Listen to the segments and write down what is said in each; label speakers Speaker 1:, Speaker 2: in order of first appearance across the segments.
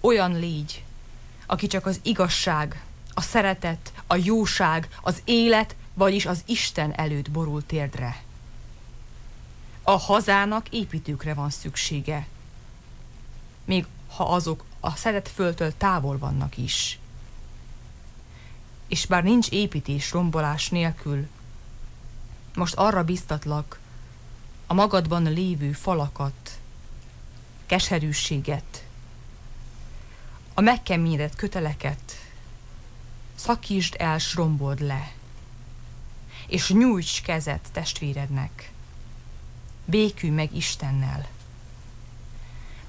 Speaker 1: olyan légy, aki csak az igazság, a szeretet, a jóság, az élet, vagyis az Isten előtt borul térdre. A hazának építőkre van szüksége, még ha azok a szedett földtől távol vannak is. És bár nincs építés rombolás nélkül, most arra biztatlak, a magadban lévő falakat, keserűséget, a megkeményedett köteleket szakítsd el, rombold le, és nyújts kezet testvérednek. Békülj meg Istennel.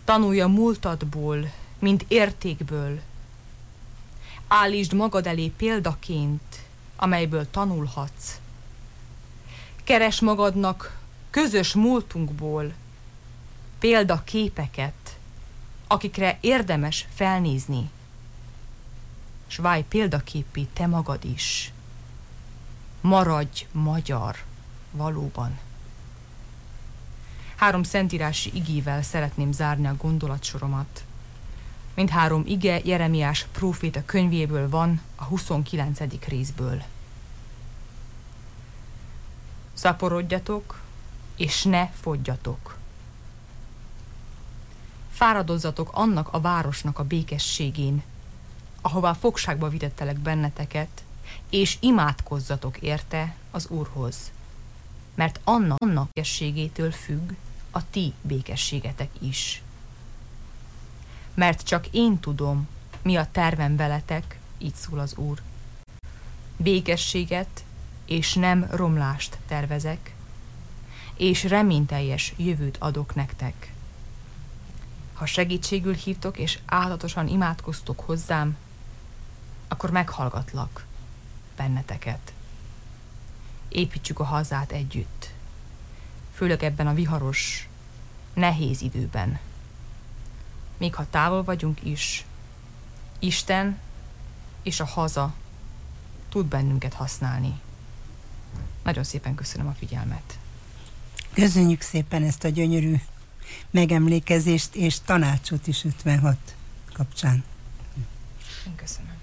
Speaker 1: Tanulj a múltadból, mint értékből. Állítsd magad elé példaként, amelyből tanulhatsz. Keres magadnak közös múltunkból példaképeket, akikre érdemes felnézni. S válj példaképé te magad is. Maradj magyar valóban. Három szentírási igével szeretném zárni a gondolatsoromat. Mindhárom ige Jeremiás próféta könyvéből van a 29. részből. Szaporodjatok, és ne fogyjatok. Fáradozzatok annak a városnak a békességén, ahová fogságba vitettelek benneteket, és imádkozzatok érte az Úrhoz, mert annak, annak békességétől függ a ti békességetek is. Mert csak én tudom, mi a tervem veletek, így szól az Úr. Békességet és nem romlást tervezek, és reményteljes jövőt adok nektek. Ha segítségül hívtok, és állatosan imádkoztok hozzám, akkor meghallgatlak benneteket. Építsük a hazát együtt, főleg ebben a viharos, nehéz időben. Még ha távol vagyunk is, Isten és a haza tud bennünket használni. Nagyon szépen köszönöm a figyelmet.
Speaker 2: Köszönjük szépen ezt a gyönyörű megemlékezést és tanácsot is 56 kapcsán.
Speaker 1: Köszönöm.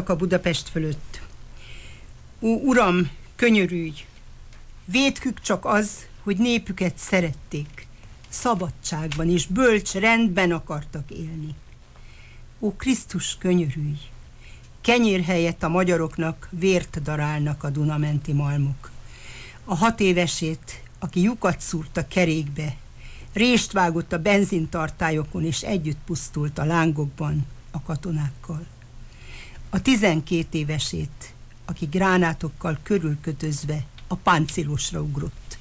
Speaker 2: Éjszaka Budapest fölött. Ó, uram, könyörülj! Vétkük csak az, hogy népüket szerették szabadságban és bölcs rendben akartak élni. Ó, Krisztus, könyörülj! Kenyér helyett a magyaroknak vért darálnak a Dunamenti malmok. A hat évesét, aki lyukat szúrt a kerékbe, rést vágott a benzintartályokon, és együtt pusztult a lángokban a katonákkal. A tizenkét évesét, aki gránátokkal körülkötözve a páncélosra ugrott.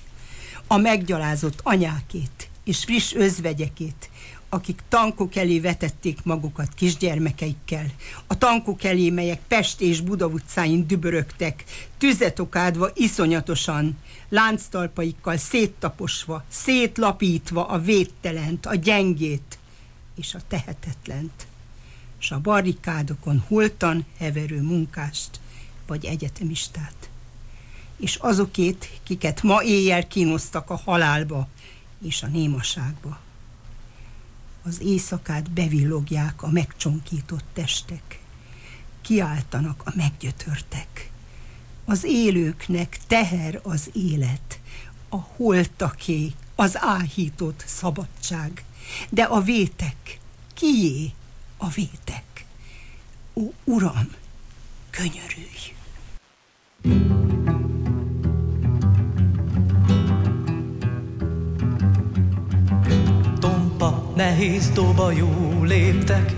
Speaker 2: A meggyalázott anyákét, és friss özvegyekét, akik tankok elé vetették magukat kisgyermekeikkel, a tankok elé, melyek Pest és Buda utcáin dübörögtek, tüzet okádva iszonyatosan, lánctalpaikkal széttaposva, szétlapítva a védtelent, a gyengét és a tehetetlent, s a barrikádokon hultan heverő munkást vagy egyetemistát. És azokét, kiket ma éjjel kínoztak a halálba, és a némaságba. Az éjszakát bevillogják a megcsonkított testek, kiáltanak a meggyötörtek. Az élőknek teher az élet, a holtaké, az áhított szabadság, de a vétek, kié a vétek? Ó, Uram, könyörülj! you
Speaker 3: nehéz jó léptek.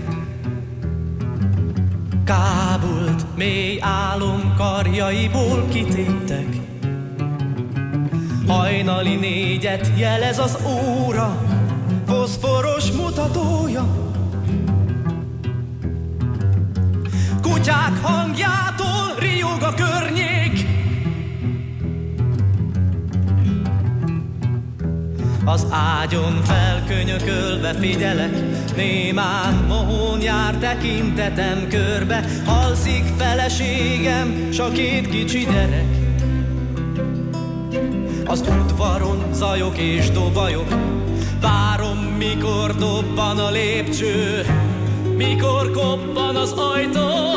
Speaker 3: Kábult, mély álom karjaiból kitéptek. Hajnali négyet jelez az óra, foszforos mutatója. Kutyák hangjától riog a környék, Az ágyon felkönyökölve figyelek, némán mohón jár tekintetem körbe, halszik feleségem, s a két kicsi gyerek. Az udvaron zajok és dobajok, várom, mikor dobban a lépcső, mikor koppan az ajtó,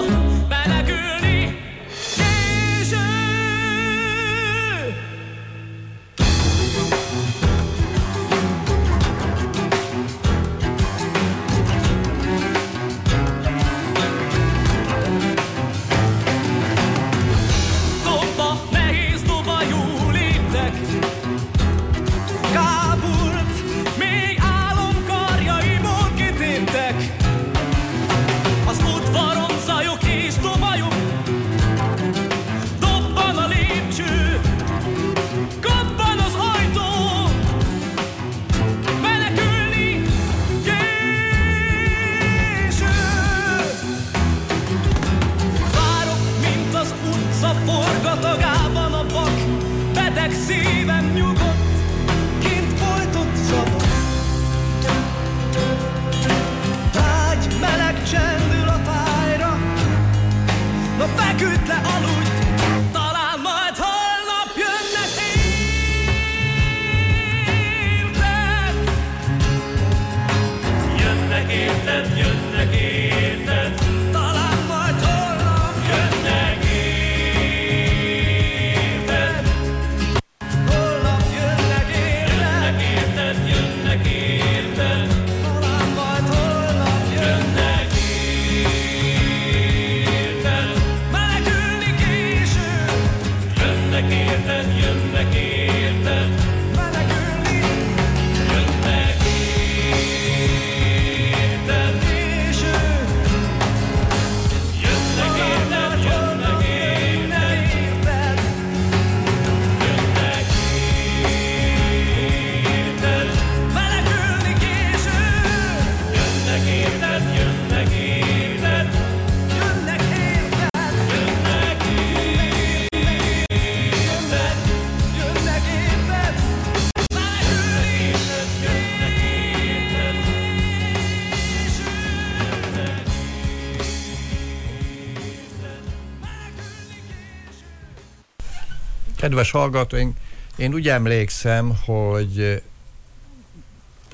Speaker 4: Kedves hallgatóink, én úgy emlékszem, hogy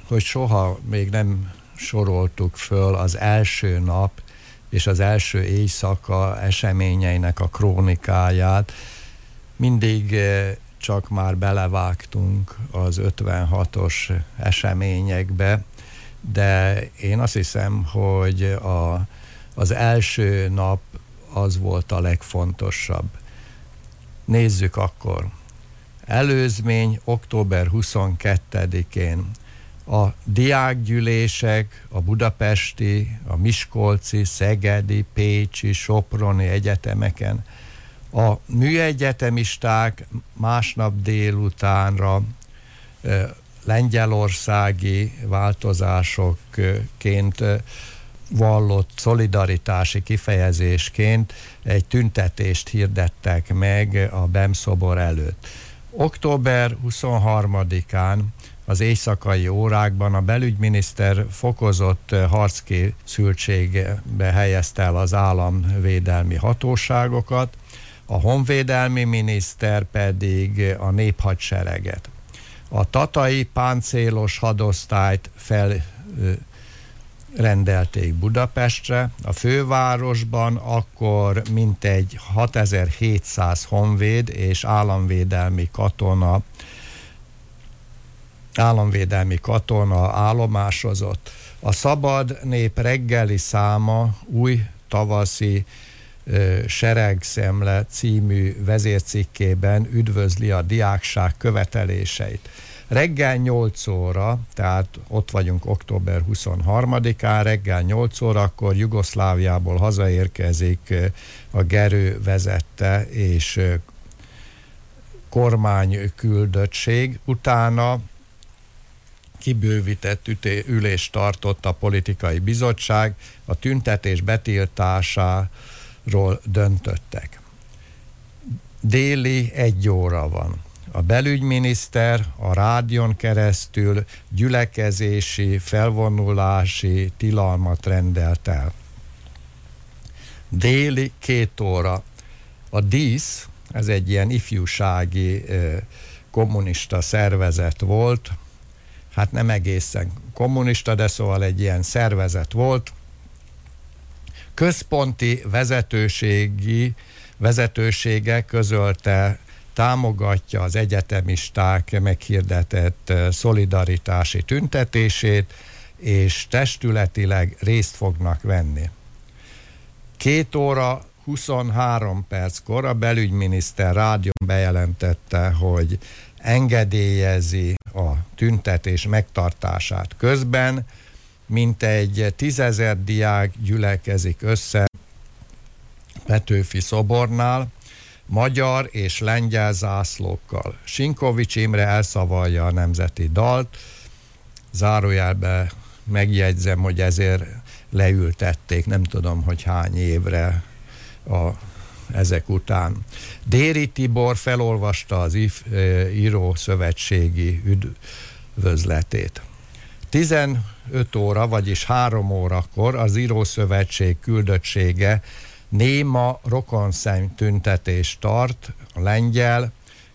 Speaker 4: hogy soha még nem soroltuk föl az első nap és az első éjszaka eseményeinek a krónikáját. Mindig eh, csak már belevágtunk az 56-os eseményekbe, de én azt hiszem, hogy a, az első nap az volt a legfontosabb. Nézzük akkor. Előzmény október 22-én a diákgyűlések a budapesti, a miskolci, szegedi, pécsi, soproni egyetemeken a műegyetemisták másnap délutánra lengyelországi változásokként vallott szolidaritási kifejezésként egy tüntetést hirdettek meg a BEM szobor előtt. Október 23-án az éjszakai órákban a belügyminiszter fokozott harckészültségbe helyezte el az államvédelmi hatóságokat, a honvédelmi miniszter pedig a néphadsereget. A tatai páncélos hadosztályt fel rendelték Budapestre. A fővárosban akkor mintegy 6700 honvéd és államvédelmi katona államvédelmi katona állomásozott. A Szabad Nép reggeli száma új tavaszi Seregszemle című vezércikkében üdvözli a diákság követeléseit. Reggel 8 óra, tehát ott vagyunk október 23-án, reggel 8 órakor Jugoszláviából hazaérkezik a Gerő vezette és kormány küldöttség. Utána kibővített ülést tartott a politikai bizottság, a tüntetés betiltásáról döntöttek. Déli egy óra van. A belügyminiszter a rádion keresztül gyülekezési, felvonulási tilalmat rendelt el. Déli két óra. A dísz, ez egy ilyen ifjúsági kommunista szervezet volt, hát nem egészen kommunista, de szóval egy ilyen szervezet volt. Központi vezetőségi vezetősége közölte támogatja az egyetemisták meghirdetett szolidaritási tüntetését, és testületileg részt fognak venni. Két óra 23 perckor a belügyminiszter rádión bejelentette, hogy engedélyezi a tüntetés megtartását közben, mint egy tízezer diák gyülekezik össze Petőfi szobornál, magyar és lengyel zászlókkal. Sinkovics Imre elszavalja a nemzeti dalt, zárójelbe megjegyzem, hogy ezért leültették, nem tudom, hogy hány évre a ezek után. Déri Tibor felolvasta az IF, író szövetségi üdvözletét. 15 óra, vagyis 3 órakor az írószövetség küldöttsége néma rokonszem tüntetést tart a lengyel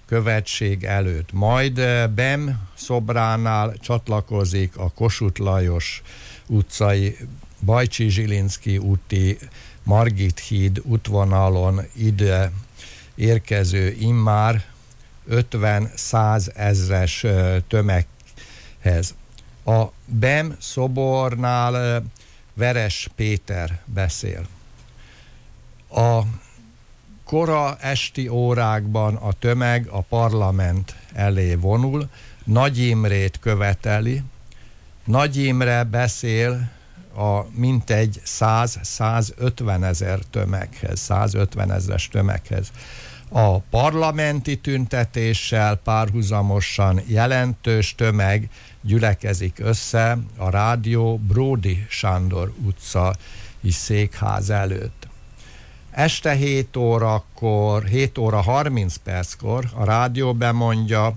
Speaker 4: követség előtt. Majd BEM szobránál csatlakozik a Kossuth Lajos utcai Bajcsi Zsilinszki úti Margit híd útvonalon ide érkező immár 50-100 ezres tömeghez. A BEM szobornál Veres Péter beszél. A kora esti órákban a tömeg a parlament elé vonul, Nagy Imrét követeli, Nagy Imre beszél a mintegy 100-150 ezer tömeghez, 150 ezeres tömeghez. A parlamenti tüntetéssel párhuzamosan jelentős tömeg gyülekezik össze a rádió Bródi Sándor utca is székház előtt. Este 7 órakor, 7 óra 30 perckor a rádió bemondja,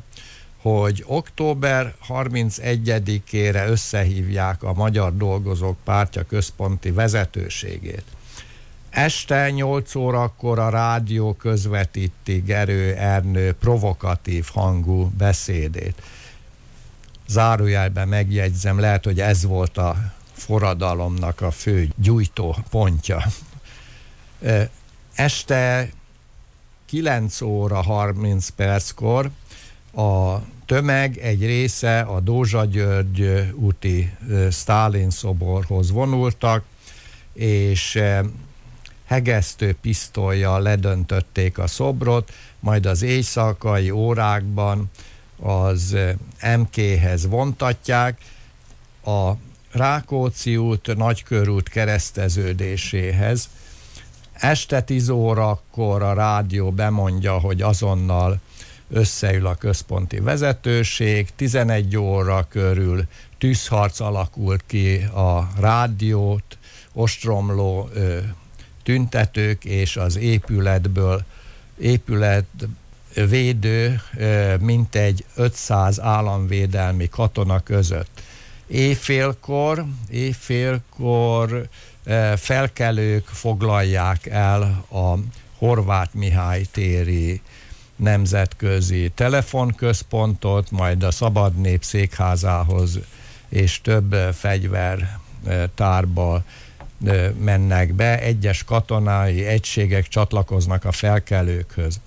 Speaker 4: hogy október 31-ére összehívják a Magyar Dolgozók Pártja központi vezetőségét. Este 8 órakor a rádió közvetíti Gerő Ernő provokatív hangú beszédét. Zárójelben megjegyzem, lehet, hogy ez volt a forradalomnak a fő gyújtó pontja. Este 9 óra 30 perckor a tömeg egy része a Dózsa György úti Stálin szoborhoz vonultak, és hegesztő pisztolyjal ledöntötték a szobrot, majd az éjszakai órákban az MK-hez vontatják, a Rákóczi út nagykörút kereszteződéséhez. Este 10 órakor a rádió bemondja, hogy azonnal összeül a központi vezetőség, 11 óra körül tűzharc alakult ki a rádiót, ostromló ö, tüntetők és az épületből épület védő mintegy 500 államvédelmi katona között. Éjfélkor, éjfélkor felkelők foglalják el a Horváth Mihály téri nemzetközi telefonközpontot, majd a Szabad Nép székházához és több fegyvertárba mennek be, egyes katonái egységek csatlakoznak a felkelőkhöz.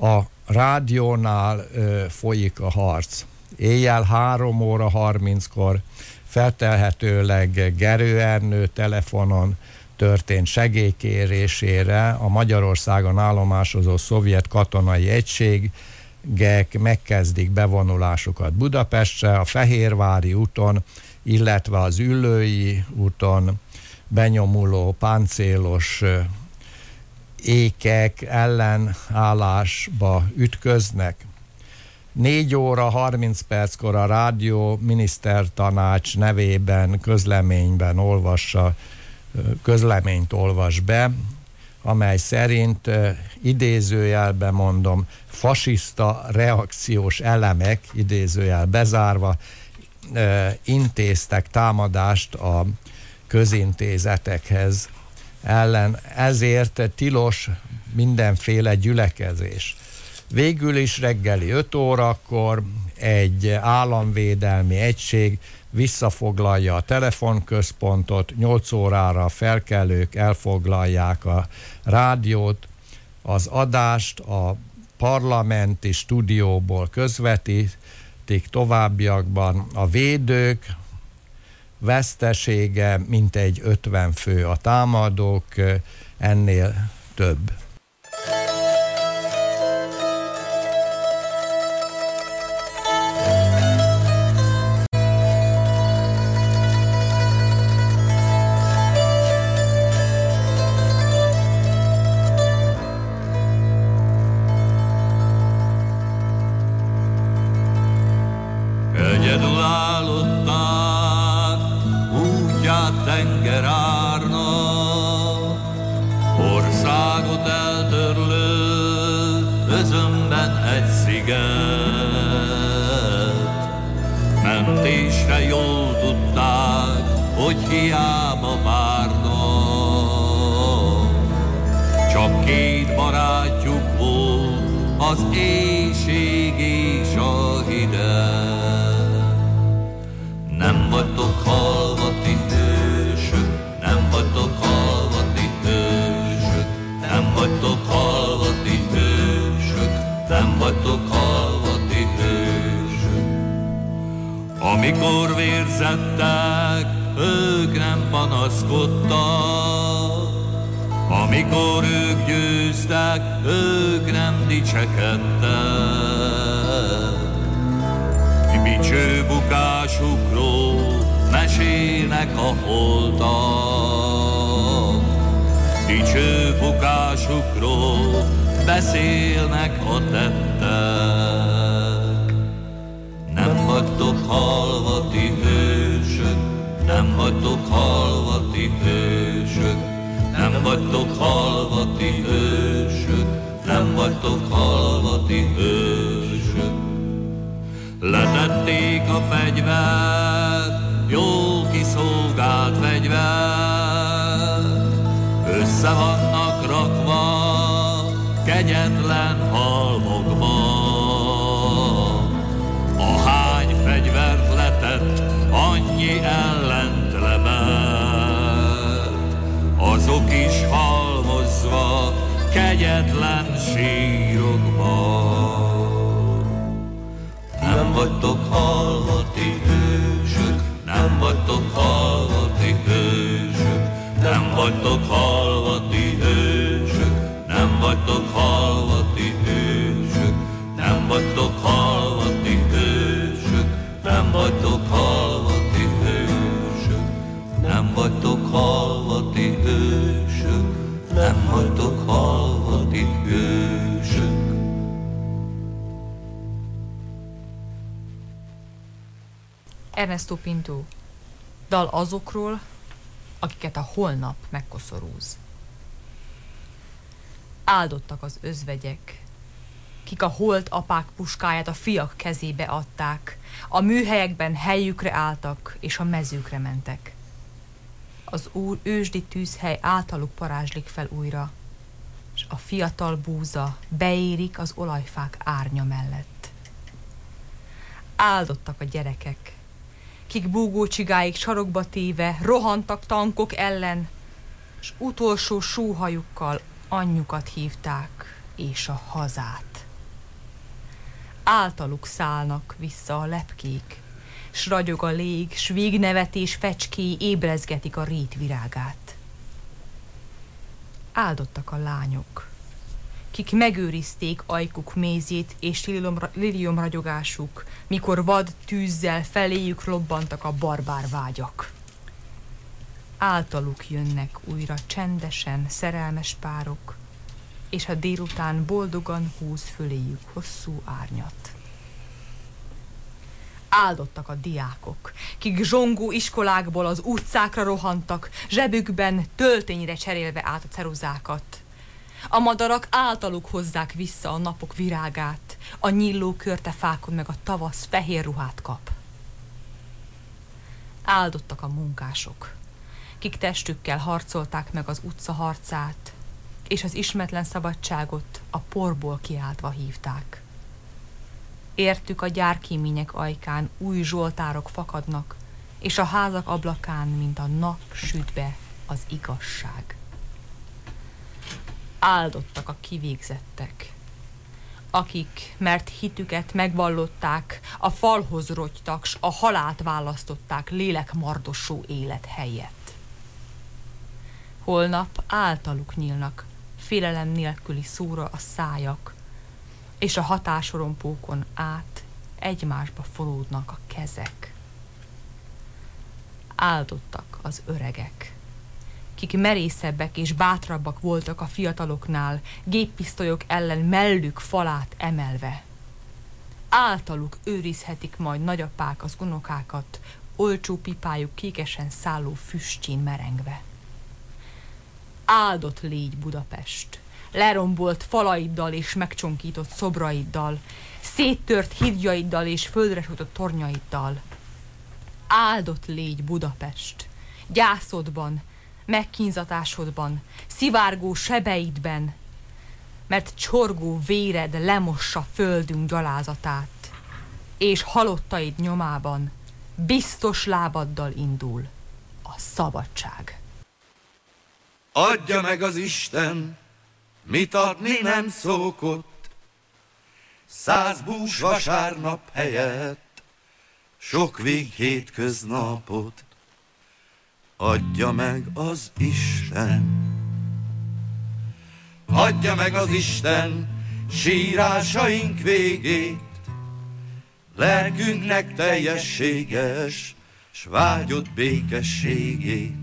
Speaker 4: A rádiónál folyik a harc. Éjjel 3 óra 30-kor feltelhetőleg Gerő Ernő telefonon történt segélykérésére a Magyarországon állomásozó szovjet katonai egységek megkezdik bevonulásukat Budapestre, a Fehérvári úton, illetve az Üllői úton benyomuló páncélos ékek ellenállásba ütköznek. 4 óra 30 perckor a rádió minisztertanács nevében közleményben olvassa, közleményt olvas be, amely szerint idézőjelben mondom, fasiszta reakciós elemek, idézőjel bezárva, intéztek támadást a közintézetekhez ellen, ezért tilos mindenféle gyülekezés. Végül is reggeli 5 órakor egy államvédelmi egység visszafoglalja a telefonközpontot, 8 órára felkelők elfoglalják a rádiót, az adást a parlamenti stúdióból közvetítik továbbiakban a védők, vesztesége mintegy 50 fő, a támadók ennél több.
Speaker 5: vagytok halvati hősök, nem vagytok halvati hősök. Amikor vérzettek, ők nem panaszkodtak, amikor ők győztek, ők nem dicsekedtek. Dicső bukásukról mesélnek a holtak, csőbukásukról beszélnek a tettek. Nem vagytok halva ti hősök, nem vagytok halva ti hősök, nem vagytok halva ti hősök, nem vagytok halva ti hősök.
Speaker 6: Letették a fegyvert, jó kiszolgált fegyvert, össze vannak rakva, kegyetlen halmokba. A hány fegyvert letett, annyi ellent lebert, azok is halmozva, kegyetlen sírokba.
Speaker 5: Nem vagytok halva ti hősök, nem vagytok halva ti hősök, nem vagytok halva
Speaker 1: Ernesto Pinto. Dal azokról, akiket a holnap megkoszorúz. Áldottak az özvegyek, kik a holt apák puskáját a fiak kezébe adták, a műhelyekben helyükre álltak, és a mezőkre mentek. Az úr ősdi tűzhely általuk parázslik fel újra, és a fiatal búza beérik az olajfák árnya mellett. Áldottak a gyerekek, kik búgócsigáig sarokba téve rohantak tankok ellen, és utolsó sóhajukkal anyjukat hívták, és a hazát. Általuk szállnak vissza a lepkék, s ragyog a lég, s végnevetés fecskéi ébrezgetik a rét virágát. Áldottak a lányok, kik megőrizték ajkuk mézét és lilium ragyogásuk, mikor vad tűzzel feléjük robbantak a barbár vágyak. Általuk jönnek újra csendesen szerelmes párok, és a délután boldogan húz föléjük hosszú árnyat. Áldottak a diákok, kik zsongó iskolákból az utcákra rohantak, zsebükben töltényre cserélve át a ceruzákat. A madarak általuk hozzák vissza a napok virágát, a nyilló körte fákon meg a tavasz fehér ruhát kap. Áldottak a munkások, kik testükkel harcolták meg az utca harcát, és az ismetlen szabadságot a porból kiáltva hívták. Értük a gyárkímények ajkán új zsoltárok fakadnak, és a házak ablakán, mint a nap süt be az igazság. Áldottak a kivégzettek, akik, mert hitüket megvallották, a falhoz rogytak, s a halált választották lélekmardosó élet helyett. Holnap általuk nyílnak, félelem nélküli szóra a szájak, és a hatásorompókon át egymásba foródnak a kezek. Áldottak az öregek, kik merészebbek és bátrabbak voltak a fiataloknál, géppisztolyok ellen mellük falát emelve. Általuk őrizhetik majd nagyapák az unokákat, olcsó pipájuk kékesen szálló füstjén merengve. Áldott légy Budapest, lerombolt falaiddal és megcsonkított szobraiddal, széttört hídjaiddal és földre tornyaiddal. Áldott légy Budapest, gyászodban, megkínzatásodban, szivárgó sebeidben, mert csorgó véred lemossa földünk gyalázatát, és halottaid nyomában biztos lábaddal indul a szabadság.
Speaker 5: Adja meg az Isten, mit adni nem szokott, száz bús vasárnap helyett, sok vég hétköznapot adja meg az Isten. Adja meg az Isten sírásaink végét, lelkünknek teljességes, s vágyott békességét.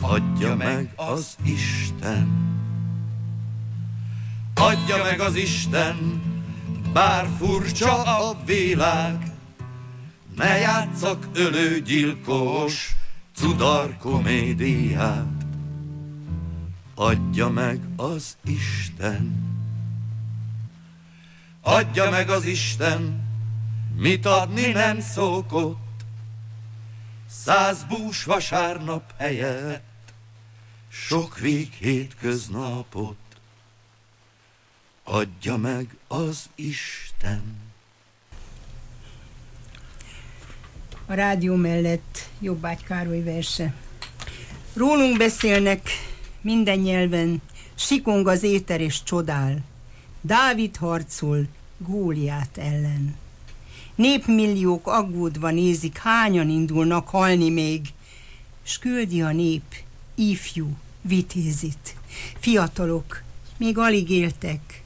Speaker 5: Adja meg az Isten. Adja meg az Isten, bár furcsa a világ, ne játszak ölőgyilkos, cudar komédiát. Adja meg az Isten. Adja meg az Isten, mit adni nem szokott, száz bús vasárnap helyett, sok vég hétköznapot adja meg az Isten.
Speaker 2: A rádió mellett Jobbágy Károly verse. Rólunk beszélnek minden nyelven, sikong az éter és csodál. Dávid harcol Góliát ellen. Népmilliók aggódva nézik, hányan indulnak halni még, s küldi a nép ifjú vitézit. Fiatalok még alig éltek,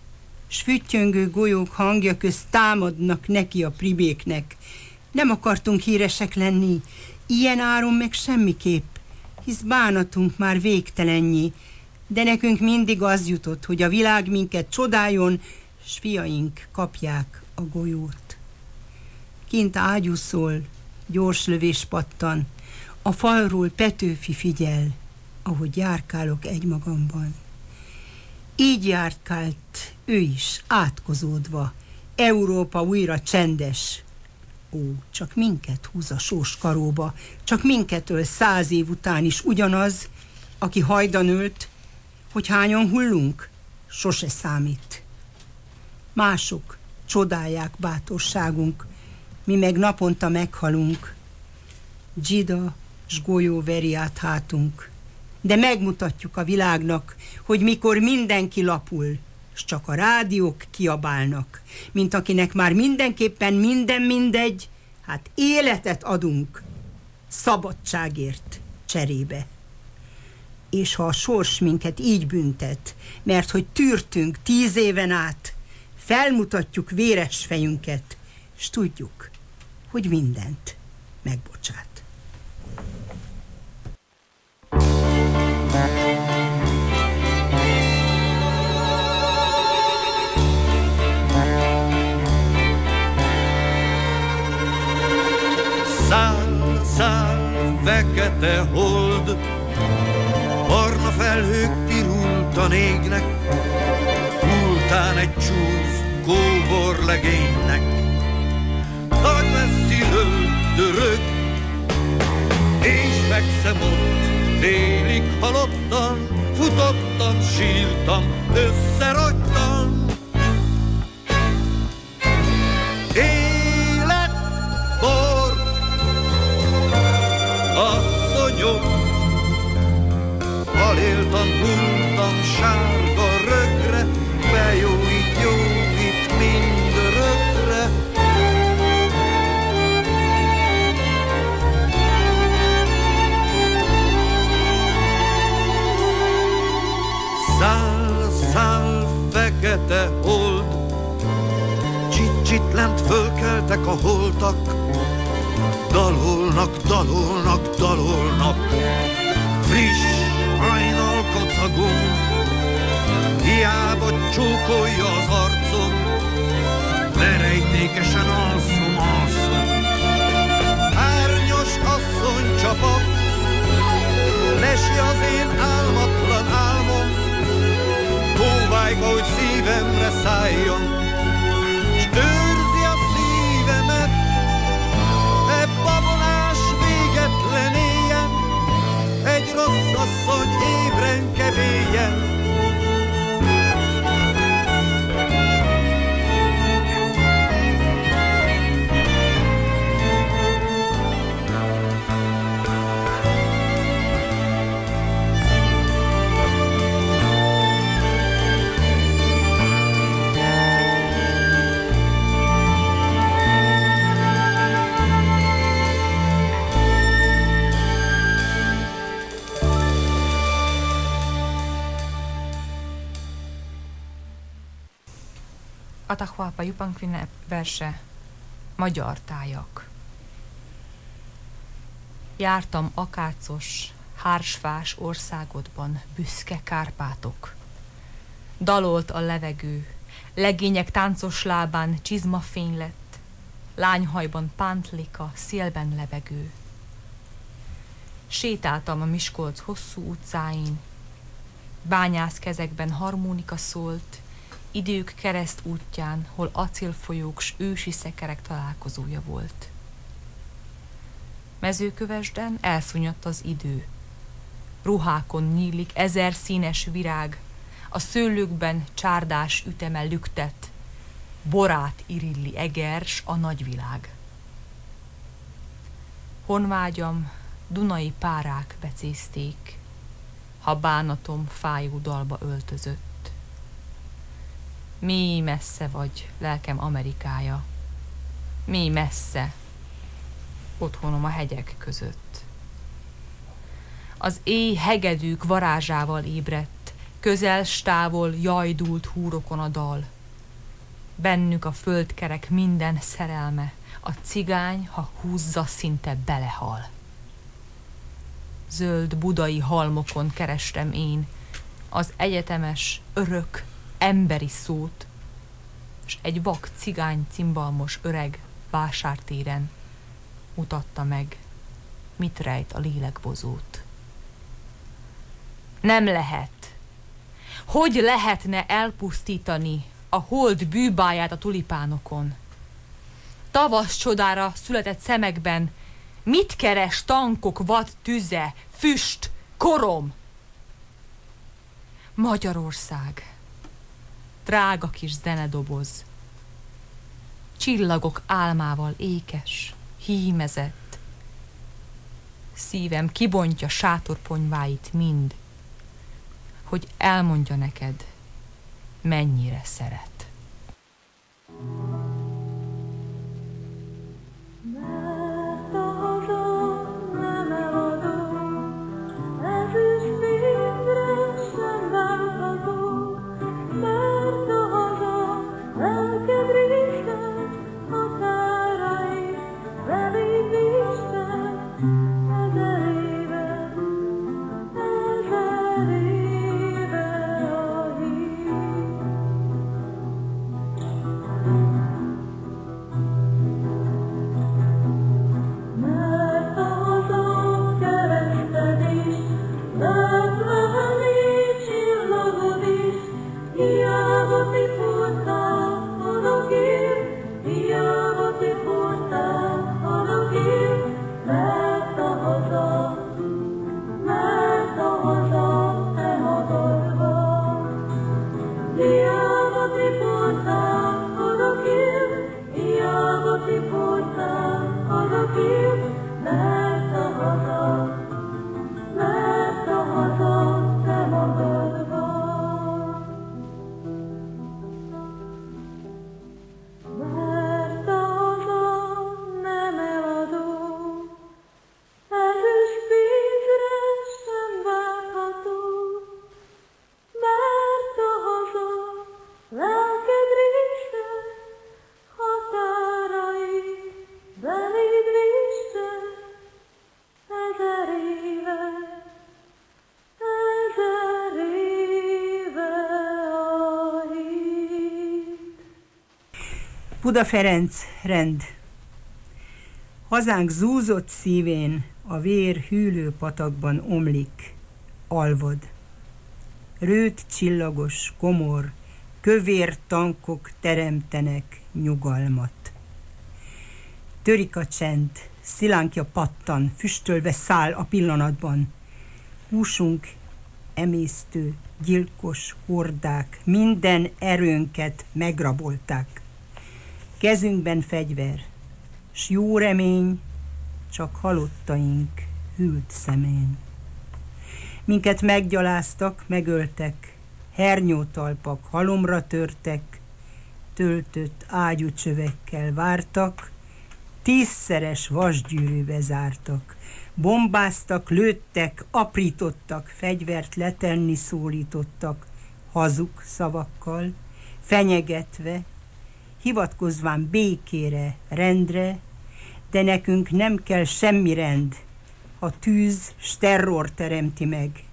Speaker 2: s füttyöngő golyók hangja közt támadnak neki a pribéknek. Nem akartunk híresek lenni, ilyen áron meg semmiképp, hisz bánatunk már végtelennyi, de nekünk mindig az jutott, hogy a világ minket csodáljon, s fiaink kapják a golyót. Kint ágyúszol, gyors lövés pattan, a falról Petőfi figyel, ahogy járkálok egymagamban. Így járkált ő is, átkozódva, Európa újra csendes. Ó, csak minket húz a sós karóba, csak minket öl száz év után is ugyanaz, aki hajdan ölt, hogy hányan hullunk, sose számít. Mások csodálják bátorságunk, mi meg naponta meghalunk. Dzsida s golyó veri át hátunk, de megmutatjuk a világnak, hogy mikor mindenki lapul, s csak a rádiók kiabálnak, mint akinek már mindenképpen minden mindegy, hát életet adunk szabadságért cserébe. És ha a sors minket így büntet, mert hogy tűrtünk tíz éven át, felmutatjuk véres fejünket, s tudjuk, hogy mindent megbocsát.
Speaker 5: Fekete hold, barna felhők pirultan égnek, hultán egy csúf kóbor legénynek. Nagy messziről dörög, és fekszem ott, délig halottan, futottam, sírtam, összerogytam. Aléltan hultam sárga rögre,
Speaker 1: Atahualpa Jupankvine verse Magyar tájak Jártam akácos, hársfás országodban, büszke Kárpátok. Dalolt a levegő, legények táncos lábán csizmafény lett, lányhajban pántlika, szélben lebegő. Sétáltam a Miskolc hosszú utcáin, bányász kezekben harmonika szólt, idők kereszt útján, hol acélfolyók s ősi szekerek találkozója volt. Mezőkövesden elszunyadt az idő. ruhákon nyílik ezer színes virág, a szőlőkben csárdás üteme lüktet, borát irilli egers a nagyvilág. Honvágyam, Dunai párák becézték, ha bánatom fájó dalba öltözött. Mi messze vagy, lelkem Amerikája, mi messze, otthonom a hegyek között. Az éj hegedűk varázsával ébredt, közel stávol jajdult húrokon a dal. Bennük a földkerek minden szerelme, a cigány, ha húzza, szinte belehal zöld budai halmokon kerestem én az egyetemes, örök, emberi szót, és egy vak cigány cimbalmos öreg vásártéren mutatta meg, mit rejt a lélekbozót. Nem lehet. Hogy lehetne elpusztítani a hold bűbáját a tulipánokon? Tavasz csodára született szemekben Mit keres tankok vad tüze, füst, korom? Magyarország. Drága kis zenedoboz. Csillagok álmával ékes, hímezett. Szívem kibontja sátorponyváit mind, hogy elmondja neked, mennyire szeret. thank you
Speaker 2: Buda Ferenc, rend. Hazánk zúzott szívén a vér hűlő patakban omlik, alvad. Rőt csillagos, komor, kövér tankok teremtenek nyugalmat. Törik a csend, szilánkja pattan, füstölve száll a pillanatban. Húsunk emésztő, gyilkos hordák minden erőnket megrabolták. Kezünkben fegyver, s jó remény, csak halottaink hűlt szemén. Minket meggyaláztak, megöltek, hernyótalpak halomra törtek, töltött ágyúcsövekkel vártak, tízszeres vasgyűrűbe zártak, bombáztak, lőttek, aprítottak, fegyvert letenni szólítottak, hazuk szavakkal, fenyegetve, hivatkozván békére, rendre, de nekünk nem kell semmi rend, ha tűz s terror teremti meg.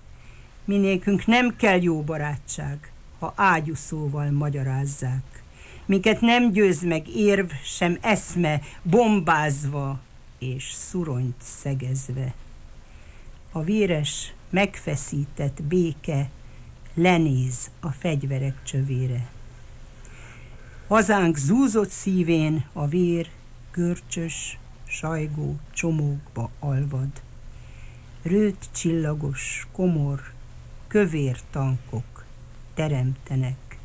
Speaker 2: Minékünk nem kell jó barátság, ha ágyú szóval magyarázzák. Minket nem győz meg érv, sem eszme, bombázva és szuronyt szegezve. A véres, megfeszített béke lenéz a fegyverek csövére. Hazánk zúzott szívén a vér görcsös, sajgó csomókba alvad.
Speaker 7: rőt csillagos, komor, kövér tankok teremtenek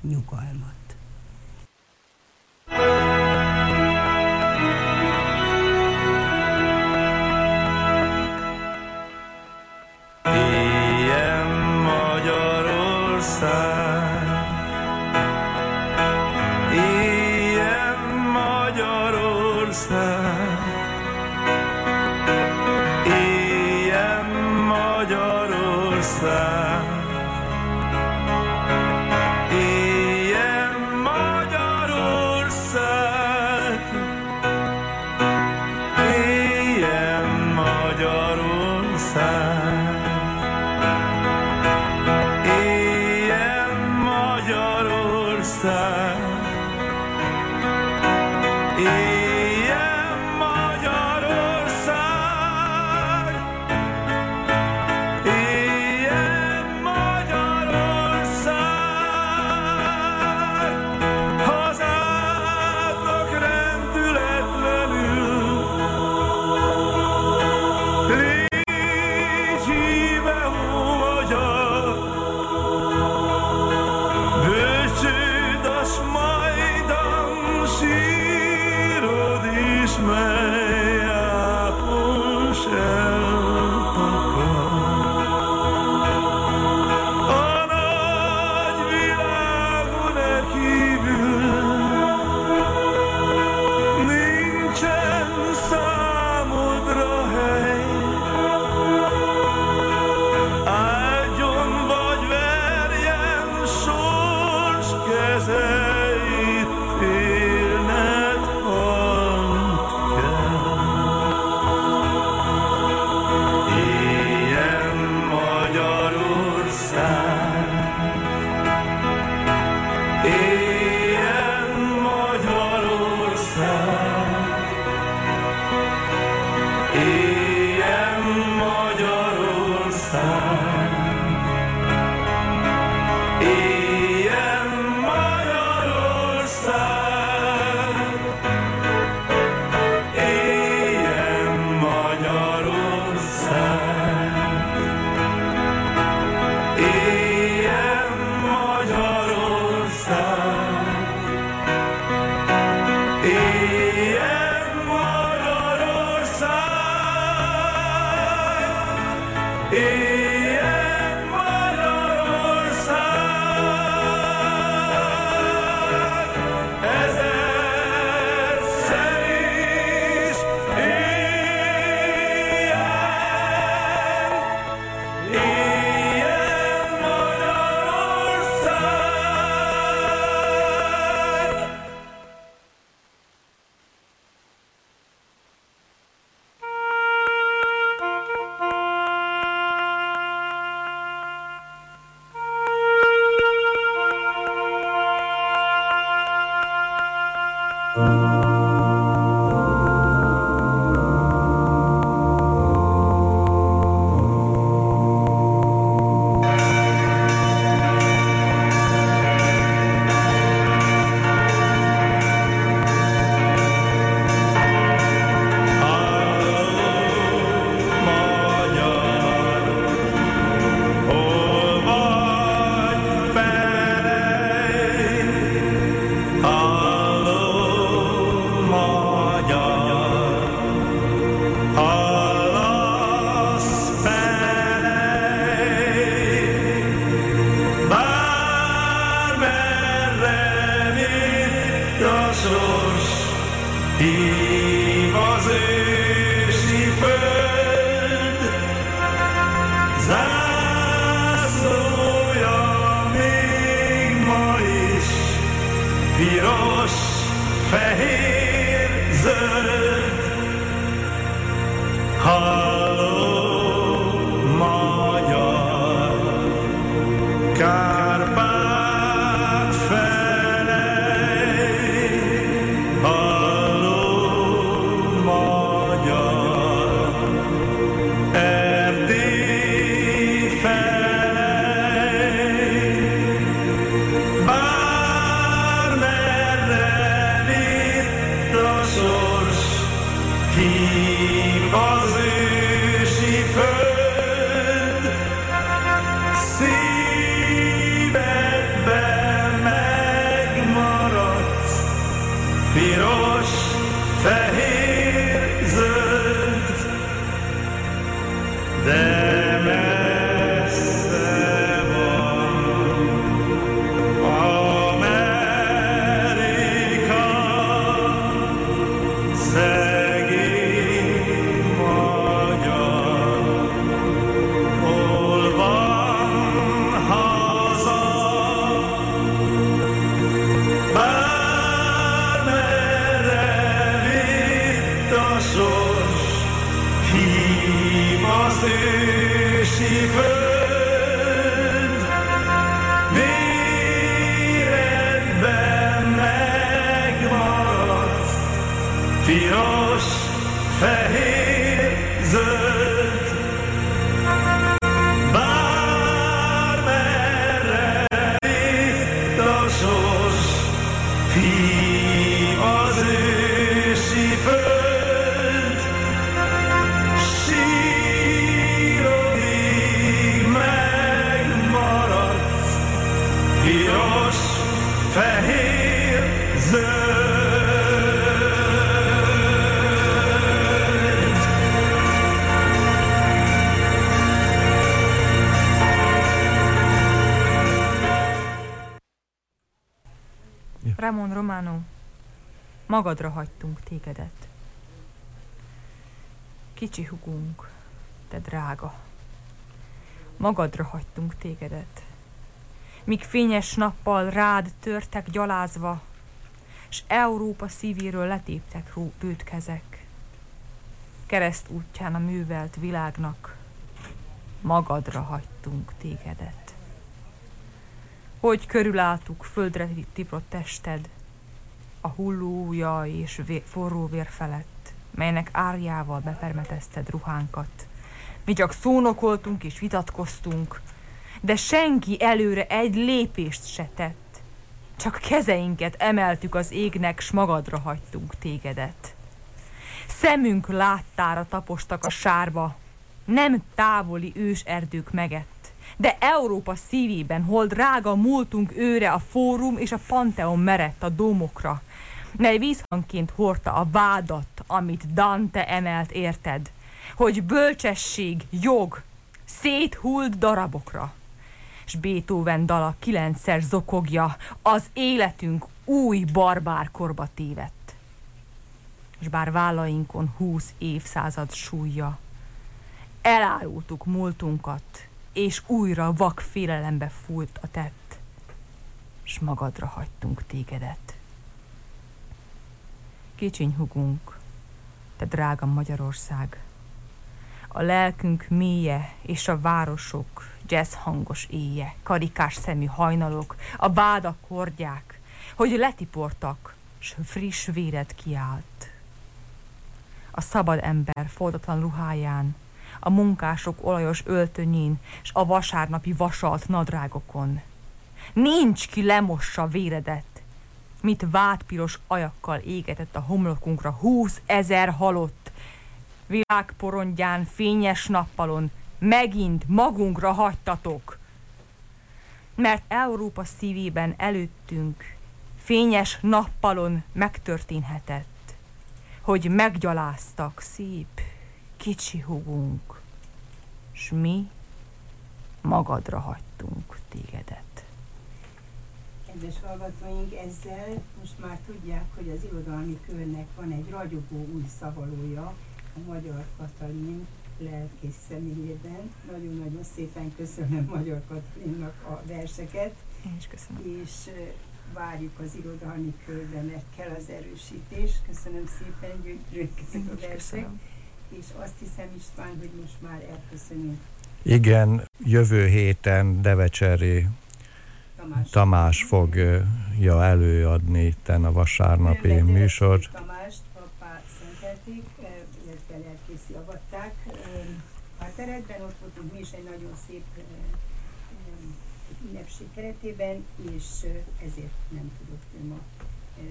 Speaker 7: nyugalmat.
Speaker 1: Magadra hagytunk tégedet. Kicsi hugunk, te drága, magadra hagytunk tégedet. Míg fényes nappal rád törtek gyalázva, s Európa szívéről letéptek ró bőt kezek. Kereszt útján a művelt világnak magadra hagytunk tégedet. Hogy körülálltuk földre tiprott tested, a hullója és vé- forró vér felett, melynek árjával bepermetezted ruhánkat. Mi csak szónokoltunk és vitatkoztunk, de senki előre egy lépést se tett. Csak kezeinket emeltük az égnek, s magadra hagytunk tégedet. Szemünk láttára tapostak a sárba, nem távoli ős erdők megett, de Európa szívében, hol drága múltunk őre a fórum és a panteon merett a dómokra, mely vízhangként hordta a vádat, amit Dante emelt érted, hogy bölcsesség, jog széthult darabokra. S Beethoven dala kilencszer zokogja, az életünk új barbárkorba tévedt. S bár vállainkon húsz évszázad súlya, elárultuk múltunkat, és újra vak félelembe fújt a tett, s magadra hagytunk tégedet. Kicsiny hugunk, te drága Magyarország, a lelkünk mélye és a városok jazz hangos éje, karikás szemű hajnalok, a vádak hordják, hogy letiportak, s friss véred kiállt. A szabad ember foltatlan ruháján, a munkások olajos öltönyén, s a vasárnapi vasalt nadrágokon. Nincs ki lemossa véredet, mit vádpiros ajakkal égetett a homlokunkra húsz ezer halott, világporondján, fényes nappalon megint magunkra hagytatok. Mert Európa szívében előttünk fényes nappalon megtörténhetett, hogy meggyaláztak szép, kicsi hugunk, s mi magadra hagytunk tégedet.
Speaker 2: Kedves hallgatóink, ezzel most már tudják, hogy az irodalmi körnek van egy ragyogó új szavalója, a Magyar Katalin lelkész személyében. Nagyon-nagyon szépen köszönöm Magyar Katalinnak a verseket,
Speaker 1: Én is köszönöm.
Speaker 2: és várjuk az irodalmi körbe, mert kell az erősítés. Köszönöm szépen, gyönyörűek ezek a
Speaker 1: is
Speaker 2: versek.
Speaker 1: köszönöm.
Speaker 2: És azt hiszem István, hogy most már elköszönünk
Speaker 4: Igen, jövő héten Devecseri
Speaker 2: Tamás.
Speaker 4: Tamás fogja előadni itten a vasárnapi
Speaker 2: Örömmel
Speaker 4: műsor.
Speaker 2: Devecseri Tamást papá szentelték, illetve lelkészi avatták. A teretben ott voltunk mi is egy nagyon szép ünnepség keretében, és ezért nem tudott ma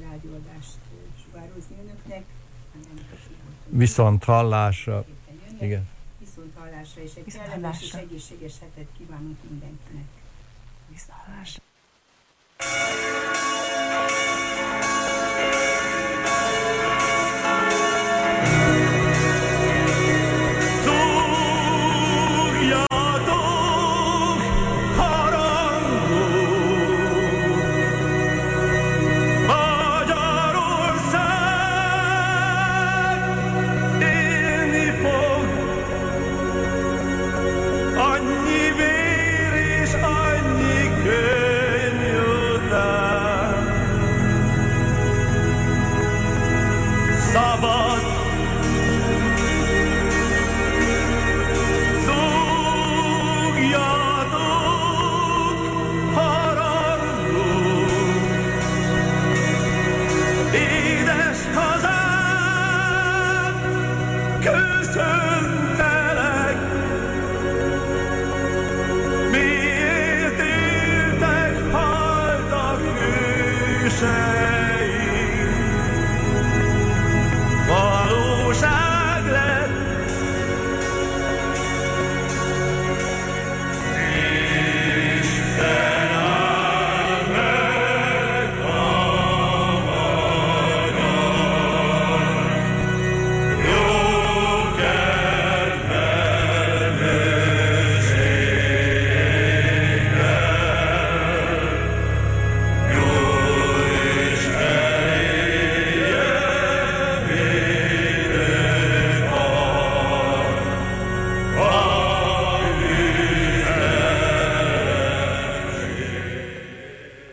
Speaker 2: rádióadást sugározni önöknek,
Speaker 4: Viszont hallásra. Igen.
Speaker 2: Viszont hallásra és egy kellemes és egészséges hetet kívánunk mindenkinek.
Speaker 1: Viszont hallásra. Thank you.